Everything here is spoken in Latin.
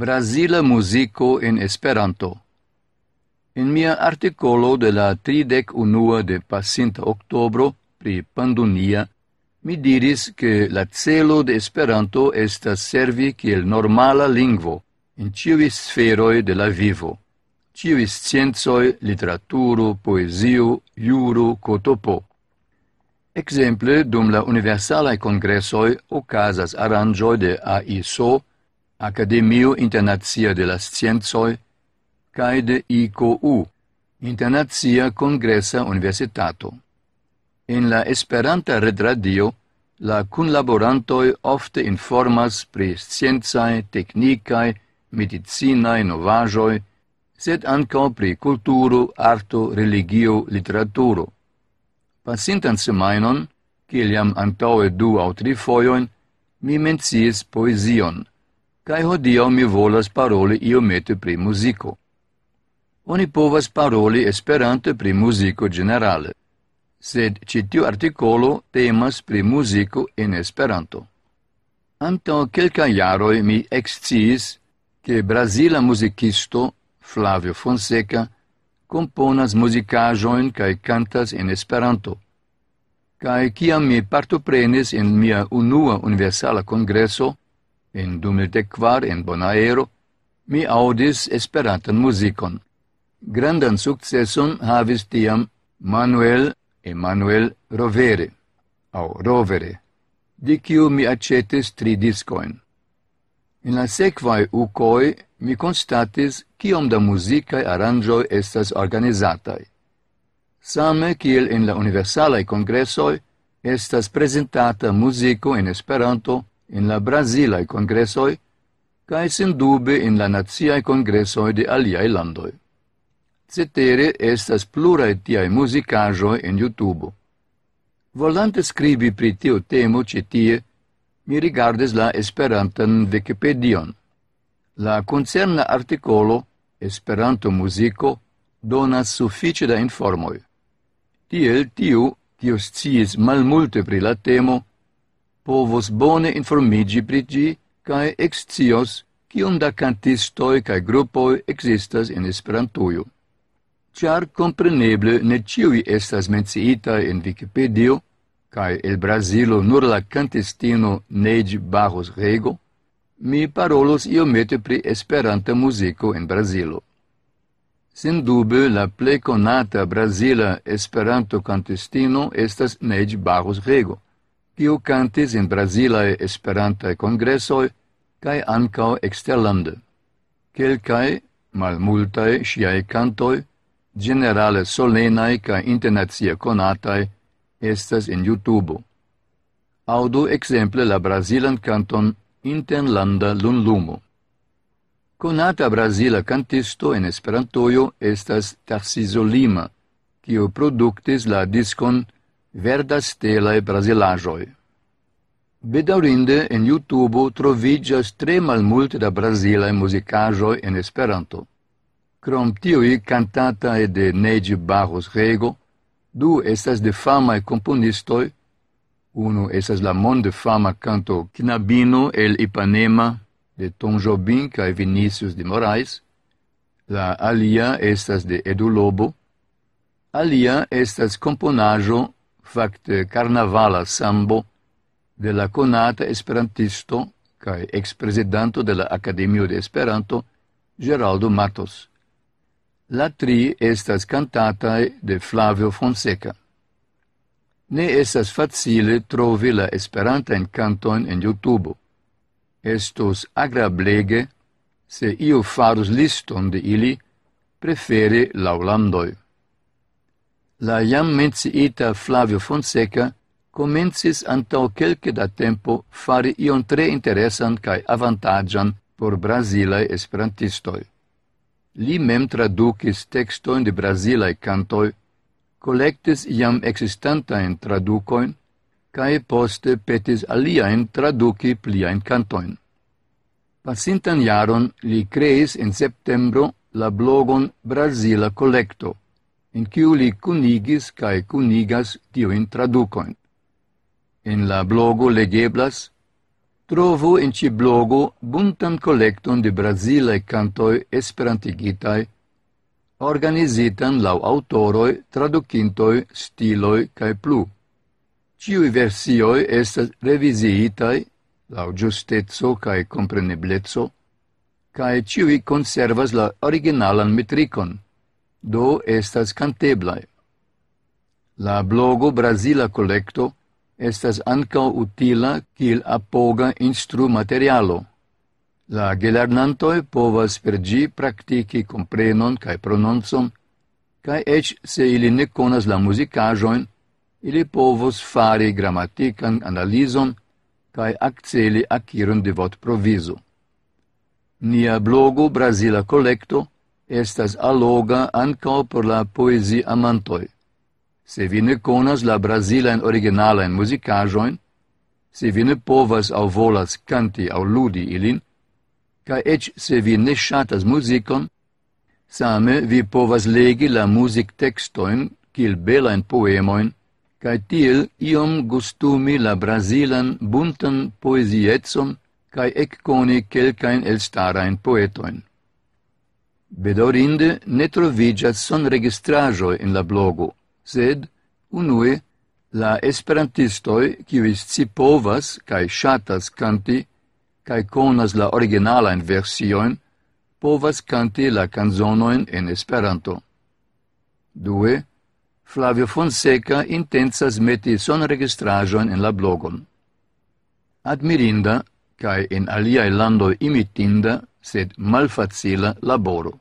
Brasile muziko en Esperanto. En mia articolo de la 31 de pasinta oktobro pri pandunia, mi diris che la celo de Esperanto estas servi kiel normala lingvo in ciui sferoi de la vivo, ciui sciencoi, literaturo, poesio, juro, cotopo. Exemple, dum la universalae congressoi ocasas aranjoi de AISO, Academio Internacia de la Scienzoi, cae de ICOU, Internacia Congressa Universitato. En la Esperanta Redradio, la cunlaborantoi ofte informas pri scienzae, technicae, medicinae novajoi, sed anco pri culturo, arto, religio, literaturo. Pasintan semainon, ciliam antaue du au tri foioin, mi mencies poesion cae hodio mi volas paroli iomete pri musico. Oni povas paroli esperante pri musico generale, sed citiu articolo temas pri musico in esperanto. Anto quelca iaroi mi exciis che Brasila musicisto Flavio Fonseca componas musicajoin cae cantas in esperanto. Cae ciam mi partoprenis in mia unua universala congresso, en 2004 en Bonaero, mi audis esperantan muzikon. Grandan sukceson havis tiam Manuel Emanuel Rovere, au Rovere, di kiu mi accetis tri discoin. In la sequae ucoi mi constatis kiom da musicae aranjoi estas organizatai. Same kiel in la universalae congressoi, estas presentata musico in Esperanto in la Brasilai congressoi, cae sindube in la naziae congressoi de aliae landoi. Cetere estas plurae tiae musicajoi in YouTube. Volante scribi pri tiu temo citie, mi rigardes la Esperantan Wikipedion. La concerna articolo Esperanto musico donas suffice da informoi. Tiel tiu, tiu sciis malmulte pri la temo, povos bone informigi pri gi kaj excios kiom da cantistoi kaj grupoj existas in Esperantujo. Ĉar compreneble ne ciui estas menciita en Wikipedio, kaj el Brazilo nur la cantistino Neide Barros Rego, mi parolos iomete pri Esperanta muziko en Brazilo. Sendube la plej conata Brasila Esperanto cantistino estas Neide Barros Rego, kiu cantis in Brasilae Esperantae Congressoi cae ancao exterlande. Quelcae, mal multae, sciae cantoi, generale solenae ca internazia conatae, estas in YouTube. Audu exemple la Brasilan canton Internlanda Lun Lumo. Conata Brasila cantisto en Esperantoio estas Tarsiso Lima, kiu productis la discon verda stelae brasilajoi. Bedaurinde en YouTube trovigas tre malmulte da brasilae musicajoi en Esperanto. Krom tiuj cantatae de Neji Barros Rego, du estas de famae componistoi, uno estas la monde fama canto Quinabino el Ipanema de Tom Jobim cae Vinicius de Moraes, la alia estas de Edu Lobo, alia estas componajo facte karnavala sambo de la conata esperantisto cae ex-presidanto de la Akademio de Esperanto, Geraldo Matos. La tri estas cantatae de Flavio Fonseca. Ne estas facile trovi la Esperanta en canton en YouTube. Estos agrablege se io farus liston de ili, prefere laulandoi la jam menciita Flavio Fonseca comencis antau quelque da tempo fari ion tre interesan cae avantagian por brasilae esperantistoi. Li mem traducis textoin de brasilae cantoi, collectis iam existantain traducoin, cae poste petis aliaen traduci pliaen cantoin. Pasintan jaron li creis in septembro la blogon Brasila Collecto, in kiu li kunigis kaj kunigas tiujn tradukojn. En la blogo legeblas trovu in ci blogo buntan collecton de brazilaj cantoi esperantigitai, organizitan lau autoroi, traducintoi, stiloi cae plu. Ciui versioi estas revisiitai, lau giustezzo cae compreneblezzo, cae ciui conservas la originalan metricon, do estas canteblai. La blogo Brasila Collecto estas ancao utila kiel apoga instru materialo. La gelernantoi povas per gi practici comprenon cae prononcon, cae ec se ili ne conas la musicajoin, ili povos fari grammatican analizon cae acceli aciron de vot proviso. Nia blogo Brasila Collecto – estas alloga ancao por la poesi amantoi. Se vi ne conas la brasilan originalen musicajoin, se vi ne povas au volas canti au ludi ilin, ca ec se vi ne shatas musicon, same vi povas legi la music textoin kiel belain poemoin, ca til iom gustumi la brasilan buntan poesietson, ca ecconi quelcain elstarain poetoin. Bedaurinde ne trovigiat son registrajo en la blogo, sed unue la esperantistoj kiuj scipovas kaj ŝatas canti, kaj konas la originalajn versioin, povas canti la canzonoin en Esperanto. Due, Flavio Fonseca intensas meti sonregistraĵon en la blogon. Admirinda kaj en alia landoj imitinda, sed malfacila laboro.